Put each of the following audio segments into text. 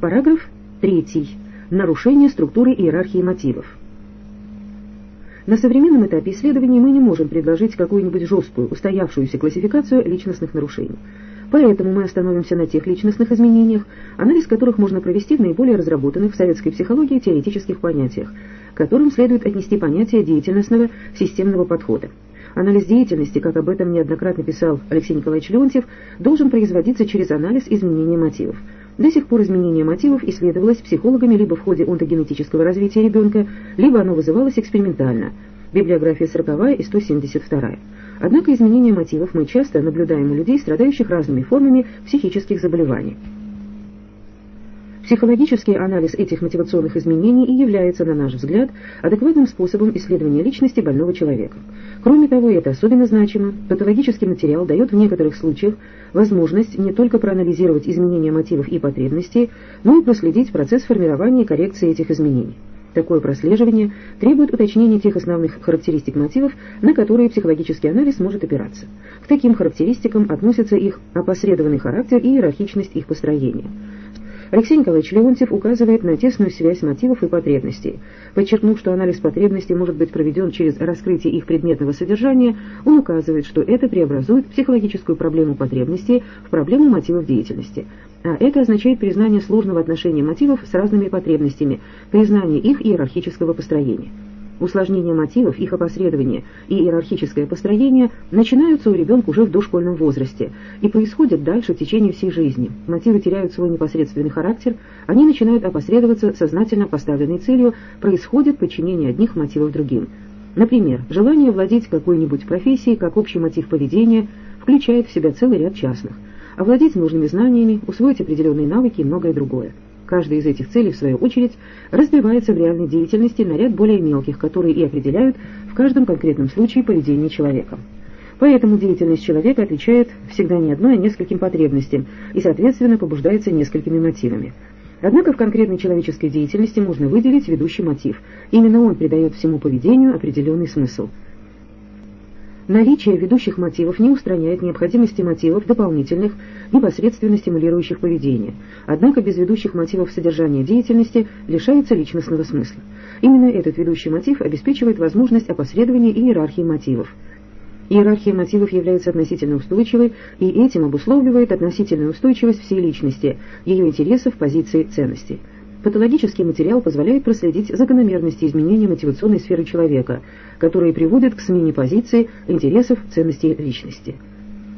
Параграф 3. Нарушение структуры иерархии мотивов. На современном этапе исследований мы не можем предложить какую-нибудь жесткую, устоявшуюся классификацию личностных нарушений. Поэтому мы остановимся на тех личностных изменениях, анализ которых можно провести в наиболее разработанных в советской психологии теоретических понятиях, к которым следует отнести понятие деятельностного системного подхода. Анализ деятельности, как об этом неоднократно писал Алексей Николаевич Леонтьев, должен производиться через анализ изменения мотивов. До сих пор изменение мотивов исследовалось психологами либо в ходе онтогенетического развития ребенка, либо оно вызывалось экспериментально. Библиография 40 и 172. Однако изменение мотивов мы часто наблюдаем у людей, страдающих разными формами психических заболеваний. Психологический анализ этих мотивационных изменений и является, на наш взгляд, адекватным способом исследования личности больного человека. Кроме того, это особенно значимо, патологический материал дает в некоторых случаях возможность не только проанализировать изменения мотивов и потребностей, но и проследить процесс формирования и коррекции этих изменений. Такое прослеживание требует уточнения тех основных характеристик мотивов, на которые психологический анализ может опираться. К таким характеристикам относятся их опосредованный характер и иерархичность их построения. Алексей Николаевич Леонтьев указывает на тесную связь мотивов и потребностей. Подчеркнув, что анализ потребностей может быть проведен через раскрытие их предметного содержания, он указывает, что это преобразует психологическую проблему потребностей в проблему мотивов деятельности. А это означает признание сложного отношения мотивов с разными потребностями, признание их иерархического построения. Усложнение мотивов, их опосредование и иерархическое построение начинаются у ребенка уже в дошкольном возрасте и происходят дальше в течение всей жизни. Мотивы теряют свой непосредственный характер, они начинают опосредоваться сознательно поставленной целью, происходит подчинение одних мотивов другим. Например, желание владеть какой-нибудь профессией как общий мотив поведения включает в себя целый ряд частных. Овладеть нужными знаниями, усвоить определенные навыки и многое другое. Каждая из этих целей, в свою очередь, разбивается в реальной деятельности на ряд более мелких, которые и определяют в каждом конкретном случае поведение человека. Поэтому деятельность человека отличает всегда не одной, а нескольким потребностям и, соответственно, побуждается несколькими мотивами. Однако в конкретной человеческой деятельности можно выделить ведущий мотив. Именно он придает всему поведению определенный смысл – Наличие ведущих мотивов не устраняет необходимости мотивов дополнительных, непосредственно стимулирующих поведение. Однако без ведущих мотивов содержания деятельности лишается личностного смысла. Именно этот ведущий мотив обеспечивает возможность опосредования иерархии мотивов. Иерархия мотивов является относительно устойчивой и этим обусловливает относительную устойчивость всей личности, ее интересов, позиций, ценностей. Патологический материал позволяет проследить закономерности изменения мотивационной сферы человека, которые приводят к смене позиции, интересов, ценностей личности.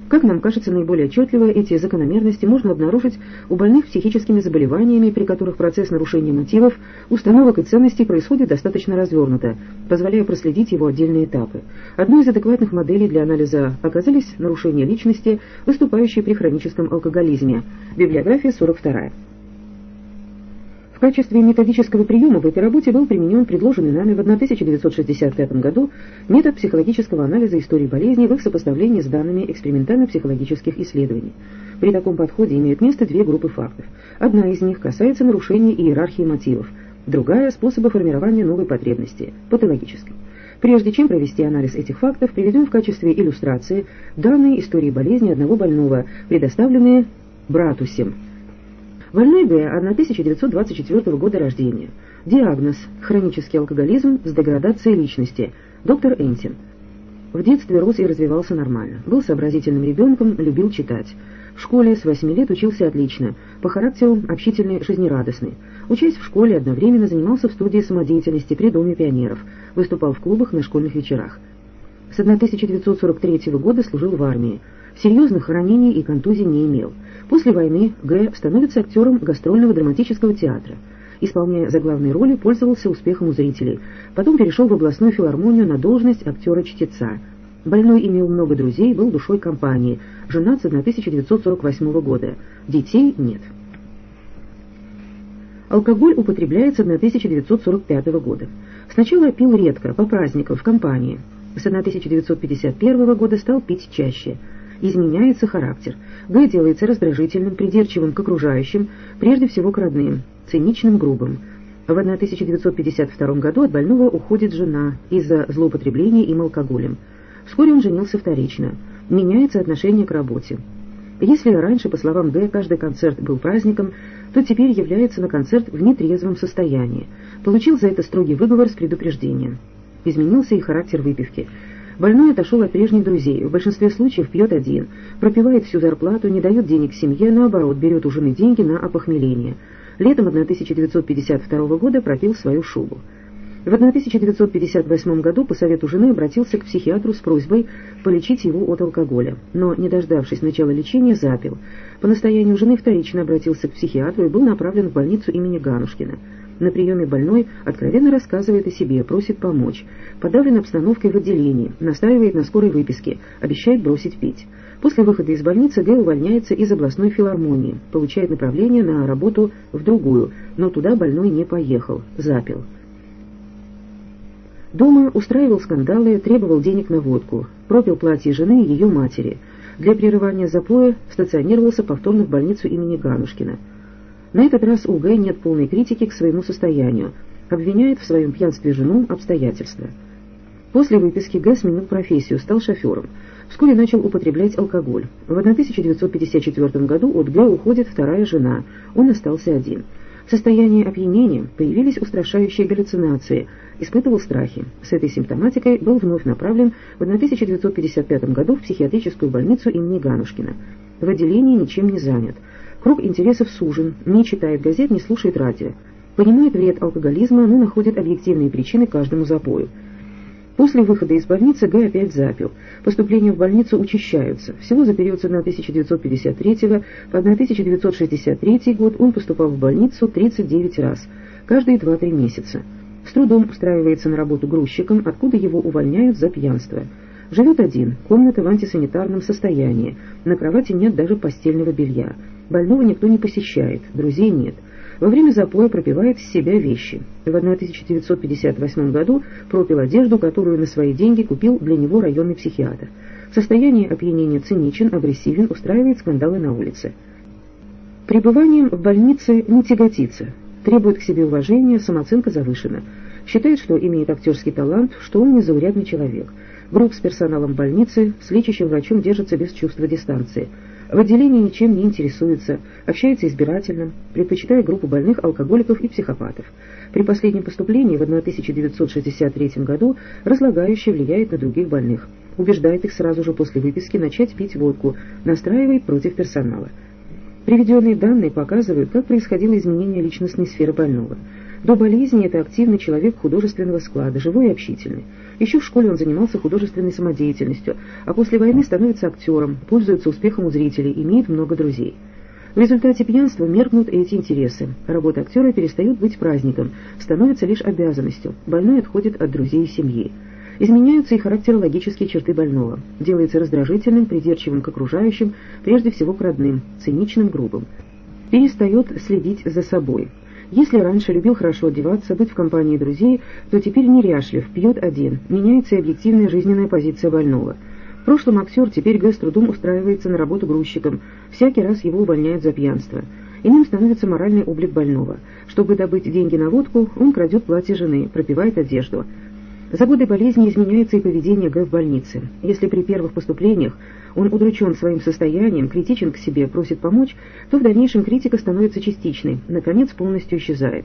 Как нам кажется наиболее отчетливо, эти закономерности можно обнаружить у больных психическими заболеваниями, при которых процесс нарушения мотивов, установок и ценностей происходит достаточно развернуто, позволяя проследить его отдельные этапы. Одной из адекватных моделей для анализа оказались нарушения личности, выступающие при хроническом алкоголизме. Библиография 42 качестве методического приема в этой работе был применен предложенный нами в 1965 году метод психологического анализа истории болезни в их сопоставлении с данными экспериментально-психологических исследований. При таком подходе имеют место две группы фактов. Одна из них касается нарушения иерархии мотивов, другая – способа формирования новой потребности, патологической. Прежде чем провести анализ этих фактов, приведем в качестве иллюстрации данные истории болезни одного больного, предоставленные Братусем – Больной Г. 1924 года рождения. Диагноз – хронический алкоголизм с деградацией личности. Доктор Энтин. В детстве рос и развивался нормально. Был сообразительным ребенком, любил читать. В школе с 8 лет учился отлично, по характеру общительный, жизнерадостный. Учась в школе, одновременно занимался в студии самодеятельности при Доме пионеров, выступал в клубах на школьных вечерах. С 1943 года служил в армии. Серьезных ранений и контузий не имел. После войны Г. становится актером гастрольного драматического театра. Исполняя заглавные роли, пользовался успехом у зрителей. Потом перешел в областную филармонию на должность актера-чтеца. Больной имел много друзей, был душой компании. Женат с 1948 года. Детей нет. Алкоголь употребляется с 1945 года. Сначала пил редко, по праздникам, в компании. С 1951 года стал пить чаще – изменяется характер. Г делается раздражительным, придирчивым к окружающим, прежде всего к родным, циничным, грубым. В 1952 году от больного уходит жена из-за злоупотребления им алкоголем. Вскоре он женился вторично. Меняется отношение к работе. Если раньше, по словам Г, каждый концерт был праздником, то теперь является на концерт в нетрезвом состоянии. Получил за это строгий выговор с предупреждением. Изменился и характер выпивки. Больной отошел от прежних друзей, в большинстве случаев пьет один, пропивает всю зарплату, не дает денег семье, наоборот, берет у жены деньги на опохмеление. Летом 1952 года пропил свою шубу. В 1958 году по совету жены обратился к психиатру с просьбой полечить его от алкоголя, но, не дождавшись начала лечения, запил. По настоянию жены вторично обратился к психиатру и был направлен в больницу имени Ганушкина. На приеме больной откровенно рассказывает о себе, просит помочь. Подавлен обстановкой в отделении, настаивает на скорой выписке, обещает бросить пить. После выхода из больницы Г увольняется из областной филармонии, получает направление на работу в другую, но туда больной не поехал, запил. Дома устраивал скандалы, требовал денег на водку, пропил платье жены и ее матери. Для прерывания запоя стационировался повторно в больницу имени Ганушкина. На этот раз у Г нет полной критики к своему состоянию, обвиняет в своем пьянстве жену обстоятельства. После выписки Г сменил профессию, стал шофером. Вскоре начал употреблять алкоголь. В 1954 году от Г уходит вторая жена, он остался один. В состоянии опьянения появились устрашающие галлюцинации – испытывал страхи. С этой симптоматикой был вновь направлен в 1955 году в психиатрическую больницу имени Ганушкина. В отделении ничем не занят. Круг интересов сужен, не читает газет, не слушает радио. Понимает вред алкоголизма, но находит объективные причины каждому запою. После выхода из больницы Г опять запил. Поступления в больницу учащаются. Всего за период с 1953 по 1963 год он поступал в больницу 39 раз, каждые 2-3 месяца. С трудом устраивается на работу грузчиком, откуда его увольняют за пьянство. Живет один, комната в антисанитарном состоянии, на кровати нет даже постельного белья. Больного никто не посещает, друзей нет. Во время запоя пропивает с себя вещи. В 1958 году пропил одежду, которую на свои деньги купил для него районный психиатр. В состоянии опьянения циничен, агрессивен, устраивает скандалы на улице. Пребыванием в больнице не тяготится, требует к себе уважения, самооценка завышена. Считает, что имеет актерский талант, что он незаурядный человек. Груб с персоналом больницы, с лечащим врачом держится без чувства дистанции. В отделении ничем не интересуется, общается избирательно, предпочитая группу больных алкоголиков и психопатов. При последнем поступлении в 1963 году разлагающее влияет на других больных. Убеждает их сразу же после выписки начать пить водку, настраивает против персонала. Приведенные данные показывают, как происходило изменение личностной сферы больного. До болезни это активный человек художественного склада, живой и общительный. Еще в школе он занимался художественной самодеятельностью, а после войны становится актером, пользуется успехом у зрителей, имеет много друзей. В результате пьянства меркнут эти интересы. Работа актера перестает быть праздником, становится лишь обязанностью. Больной отходит от друзей и семьи. Изменяются и характерологические черты больного. Делается раздражительным, придирчивым к окружающим, прежде всего к родным, циничным, грубым. Перестает следить за собой. Если раньше любил хорошо одеваться, быть в компании друзей, то теперь неряшлив, пьет один, меняется и объективная жизненная позиция больного. В прошлом актер теперь Г с трудом устраивается на работу грузчиком, всякий раз его увольняют за пьянство. Иным становится моральный облик больного. Чтобы добыть деньги на водку, он крадет платье жены, пропивает одежду. За годы болезни изменяется и поведение Г в больнице. Если при первых поступлениях он удручен своим состоянием, критичен к себе, просит помочь, то в дальнейшем критика становится частичной, наконец полностью исчезает.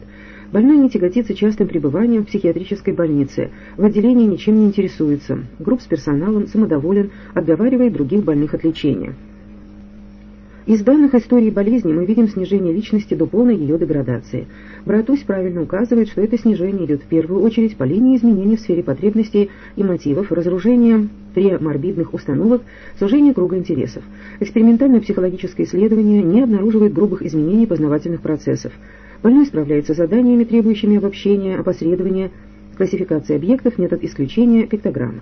Больной не тяготится частым пребыванием в психиатрической больнице, в отделении ничем не интересуется, групп с персоналом, самодоволен, отговаривает других больных от лечения. Из данных истории болезни мы видим снижение личности до полной ее деградации. Братусь правильно указывает, что это снижение идет в первую очередь по линии изменений в сфере потребностей и мотивов, разоружения преморбидных установок, сужения круга интересов. Экспериментальное психологическое исследование не обнаруживает грубых изменений познавательных процессов. Больной справляется с заданиями, требующими обобщения, опосредования, классификации объектов, метод исключения, пиктограмма.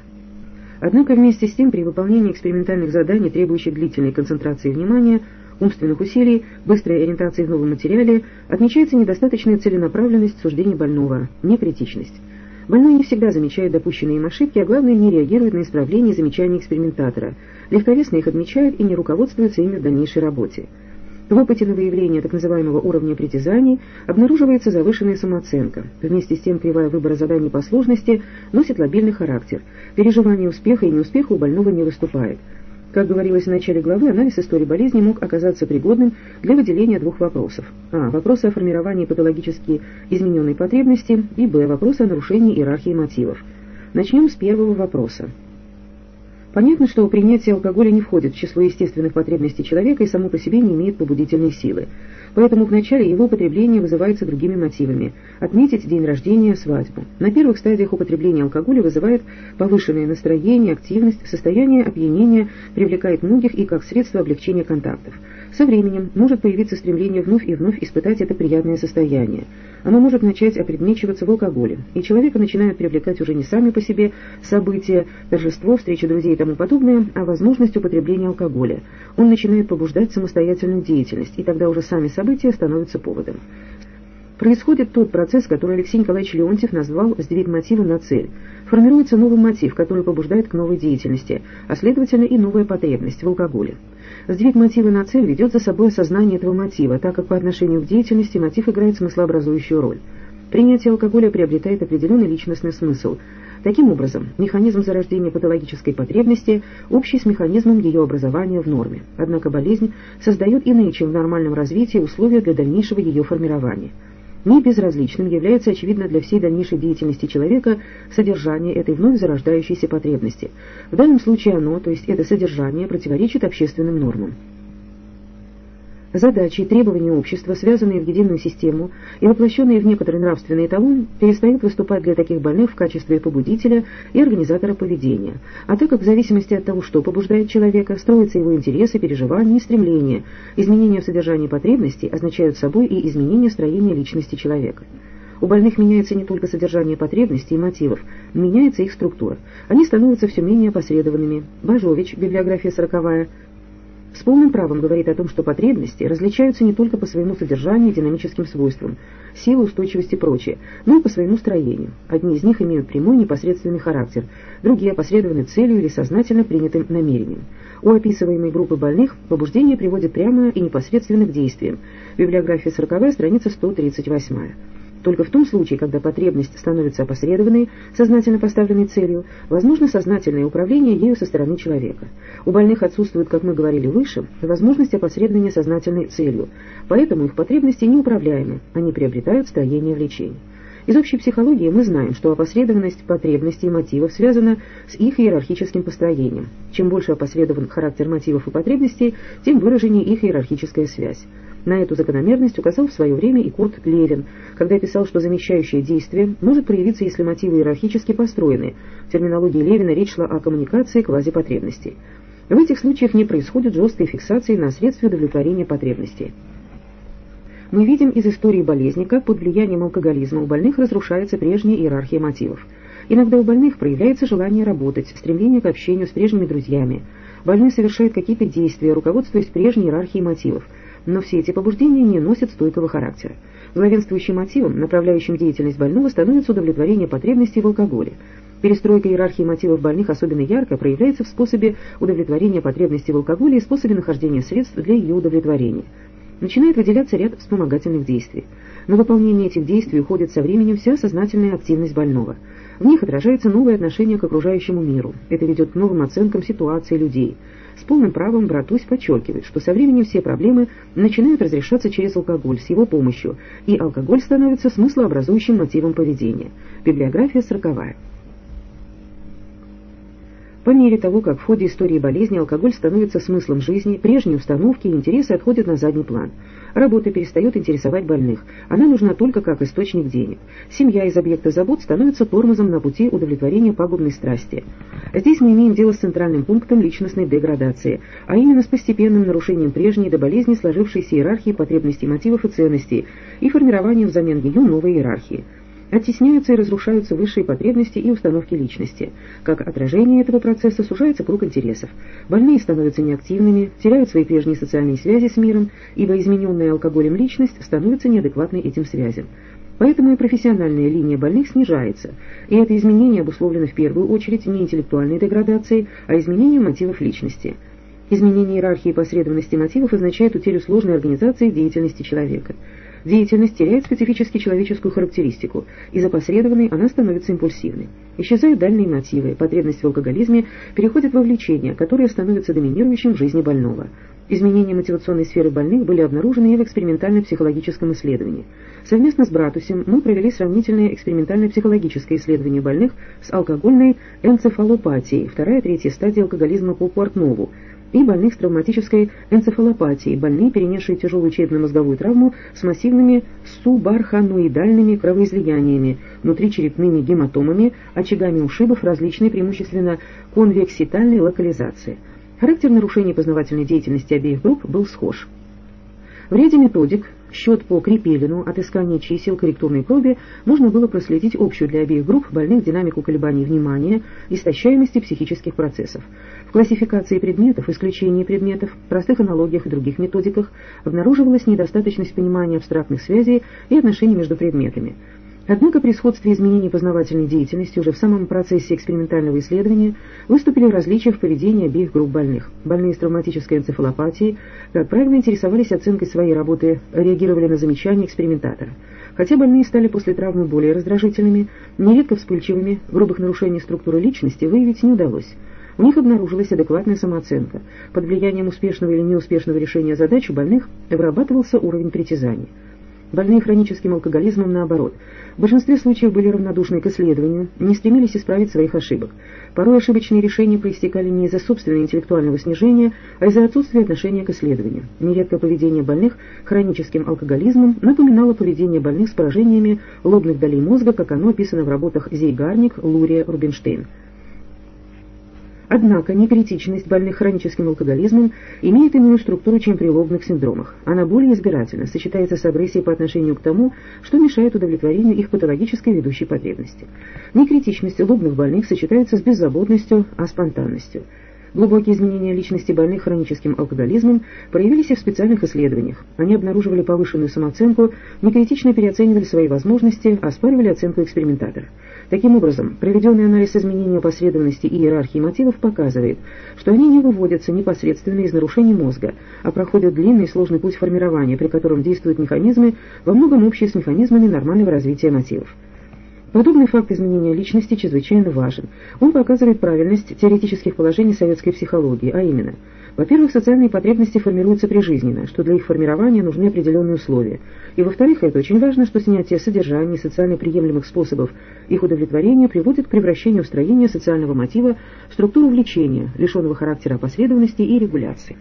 Однако вместе с тем при выполнении экспериментальных заданий, требующих длительной концентрации внимания, умственных усилий, быстрой ориентации в новом материале, отмечается недостаточная целенаправленность суждений больного, некритичность. Больной не всегда замечает допущенные им ошибки, а главное не реагирует на исправление и замечания экспериментатора, легковесно их отмечает и не руководствуется ими в дальнейшей работе. В опыте на выявление так называемого уровня притязаний обнаруживается завышенная самооценка. Вместе с тем кривая выбора заданий по сложности носит лобильный характер. Переживание успеха и неуспеха у больного не выступает. Как говорилось в начале главы, анализ истории болезни мог оказаться пригодным для выделения двух вопросов. А. Вопросы о формировании патологически измененной потребности и Б. Вопросы о нарушении иерархии мотивов. Начнем с первого вопроса. Понятно, что принятие алкоголя не входит в число естественных потребностей человека и само по себе не имеет побудительной силы. Поэтому вначале его употребление вызывается другими мотивами – отметить день рождения, свадьбу. На первых стадиях употребления алкоголя вызывает повышенное настроение, активность, состояние опьянения, привлекает многих и как средство облегчения контактов. Со временем может появиться стремление вновь и вновь испытать это приятное состояние. Оно может начать опредмечиваться в алкоголе, и человека начинают привлекать уже не сами по себе события, торжество, встреча друзей и тому подобное, а возможность употребления алкоголя. Он начинает побуждать самостоятельную деятельность, и тогда уже сами события становятся поводом. Происходит тот процесс, который Алексей Николаевич Леонтьев назвал «сдвиг мотива на цель». Формируется новый мотив, который побуждает к новой деятельности, а следовательно и новая потребность в алкоголе. Сдвиг мотива на цель ведет за собой осознание этого мотива, так как по отношению к деятельности мотив играет смыслообразующую роль. Принятие алкоголя приобретает определенный личностный смысл. Таким образом, механизм зарождения патологической потребности общий с механизмом ее образования в норме. Однако болезнь создает иные, чем в нормальном развитии, условия для дальнейшего ее формирования. Не безразличным является, очевидно, для всей дальнейшей деятельности человека содержание этой вновь зарождающейся потребности. В данном случае оно, то есть это содержание, противоречит общественным нормам. Задачи и требования общества, связанные в единую систему и воплощенные в некоторый нравственный эталон, перестают выступать для таких больных в качестве побудителя и организатора поведения. А так как в зависимости от того, что побуждает человека, строятся его интересы, переживания и стремления, изменения в содержании потребностей означают собой и изменение строения личности человека. У больных меняется не только содержание потребностей и мотивов, меняется их структура. Они становятся все менее опосредованными. Бажович, библиография сороковая, с полным правом говорит о том, что потребности различаются не только по своему содержанию и динамическим свойствам, силе, устойчивости и прочее, но и по своему строению. Одни из них имеют прямой непосредственный характер, другие опосредованы целью или сознательно принятым намерением. У описываемой группы больных побуждение приводит прямо и непосредственно к действиям. Библиография 40 страница 138. Только в том случае, когда потребность становится опосредованной, сознательно поставленной целью, возможно сознательное управление ею со стороны человека. У больных отсутствует, как мы говорили выше, возможность опосредования сознательной целью, поэтому их потребности неуправляемы, они приобретают строение влечений. Из общей психологии мы знаем, что опосредованность потребностей и мотивов связана с их иерархическим построением. Чем больше опосредован характер мотивов и потребностей, тем выраженнее их иерархическая связь. На эту закономерность указал в свое время и Курт Левин, когда писал, что замещающее действие может проявиться, если мотивы иерархически построены. В терминологии Левина речь шла о коммуникации квазипотребностей. В этих случаях не происходит жесткой фиксации на средстве удовлетворения потребностей. Мы видим из истории болезни, как под влиянием алкоголизма у больных разрушается прежняя иерархия мотивов. Иногда у больных проявляется желание работать, стремление к общению с прежними друзьями. Больной совершает какие-то действия, руководствуясь прежней иерархией мотивов но все эти побуждения не носят стойкого характера. Главенствующим мотивом, направляющим деятельность больного, становится удовлетворение потребностей в алкоголе. Перестройка иерархии мотивов больных особенно ярко проявляется в способе удовлетворения потребностей в алкоголе и способе нахождения средств для ее удовлетворения. Начинает выделяться ряд вспомогательных действий. На выполнение этих действий уходит со временем вся сознательная активность больного. В них отражается новое отношение к окружающему миру. Это ведет к новым оценкам ситуации людей. С полным правом Братусь подчеркивает, что со временем все проблемы начинают разрешаться через алкоголь с его помощью, и алкоголь становится смыслообразующим мотивом поведения. Библиография сороковая. По мере того, как в ходе истории болезни алкоголь становится смыслом жизни, прежние установки и интересы отходят на задний план. Работа перестает интересовать больных, она нужна только как источник денег. Семья из объекта забот становится тормозом на пути удовлетворения пагубной страсти. Здесь мы имеем дело с центральным пунктом личностной деградации, а именно с постепенным нарушением прежней до болезни сложившейся иерархии потребностей, мотивов и ценностей и формированием взамен ее новой иерархии. Оттесняются и разрушаются высшие потребности и установки личности. Как отражение этого процесса сужается круг интересов. Больные становятся неактивными, теряют свои прежние социальные связи с миром, ибо измененная алкоголем личность становится неадекватной этим связям. Поэтому и профессиональная линия больных снижается, и это изменение обусловлено в первую очередь не интеллектуальной деградацией, а изменением мотивов личности. Изменение иерархии и посредственности мотивов означает утерю сложной организации деятельности человека. Деятельность теряет специфически человеческую характеристику, из опосредованной она становится импульсивной. Исчезают дальние мотивы, потребность в алкоголизме переходит во влечение, которое становится доминирующим в жизни больного. Изменения мотивационной сферы больных были обнаружены и в экспериментально-психологическом исследовании. Совместно с Братусем мы провели сравнительное экспериментально-психологическое исследование больных с алкогольной энцефалопатией, вторая третья стадия алкоголизма по Пуартнову, и больных с травматической энцефалопатией, больные, перенесшие тяжелую черепно-мозговую травму с массивными субарханоидальными кровоизлияниями, внутричерепными гематомами, очагами ушибов различной преимущественно конвекситальной локализации. Характер нарушений познавательной деятельности обеих групп был схож. В ряде методик счет по Крепелину, отыскание чисел, корректурной проби можно было проследить общую для обеих групп больных динамику колебаний внимания, истощаемости психических процессов. В классификации предметов, исключении предметов, простых аналогиях и других методиках обнаруживалась недостаточность понимания абстрактных связей и отношений между предметами. Однако при сходстве изменений познавательной деятельности уже в самом процессе экспериментального исследования выступили различия в поведении обеих групп больных. Больные с травматической энцефалопатией, как правило, интересовались оценкой своей работы, реагировали на замечания экспериментатора. Хотя больные стали после травмы более раздражительными, нередко вспыльчивыми, грубых нарушений структуры личности выявить не удалось. У них обнаружилась адекватная самооценка. Под влиянием успешного или неуспешного решения задач у больных вырабатывался уровень притязаний. Больные хроническим алкоголизмом, наоборот, в большинстве случаев были равнодушны к исследованию, не стремились исправить своих ошибок. Порой ошибочные решения проистекали не из-за собственного интеллектуального снижения, а из-за отсутствия отношения к исследованию. Нередко поведение больных хроническим алкоголизмом напоминало поведение больных с поражениями лобных долей мозга, как оно описано в работах Зейгарник, Лурия, Рубинштейн. Однако некритичность больных хроническим алкоголизмом имеет иную структуру, чем при лобных синдромах. Она более избирательна, сочетается с агрессией по отношению к тому, что мешает удовлетворению их патологической ведущей потребности. Некритичность лобных больных сочетается с беззаботностью, а спонтанностью. Глубокие изменения личности больных хроническим алкоголизмом проявились и в специальных исследованиях. Они обнаруживали повышенную самооценку, некритично переоценивали свои возможности, оспаривали оценку экспериментатора. Таким образом, проведенный анализ изменения последовательности и иерархии мотивов показывает, что они не выводятся непосредственно из нарушений мозга, а проходят длинный и сложный путь формирования, при котором действуют механизмы, во многом общие с механизмами нормального развития мотивов. Подобный факт изменения личности чрезвычайно важен. Он показывает правильность теоретических положений советской психологии, а именно, во-первых, социальные потребности формируются прижизненно, что для их формирования нужны определенные условия. И во-вторых, это очень важно, что снятие содержания социально приемлемых способов их удовлетворения приводит к превращению строения социального мотива в структуру влечения, лишенного характера последовательности и регуляции.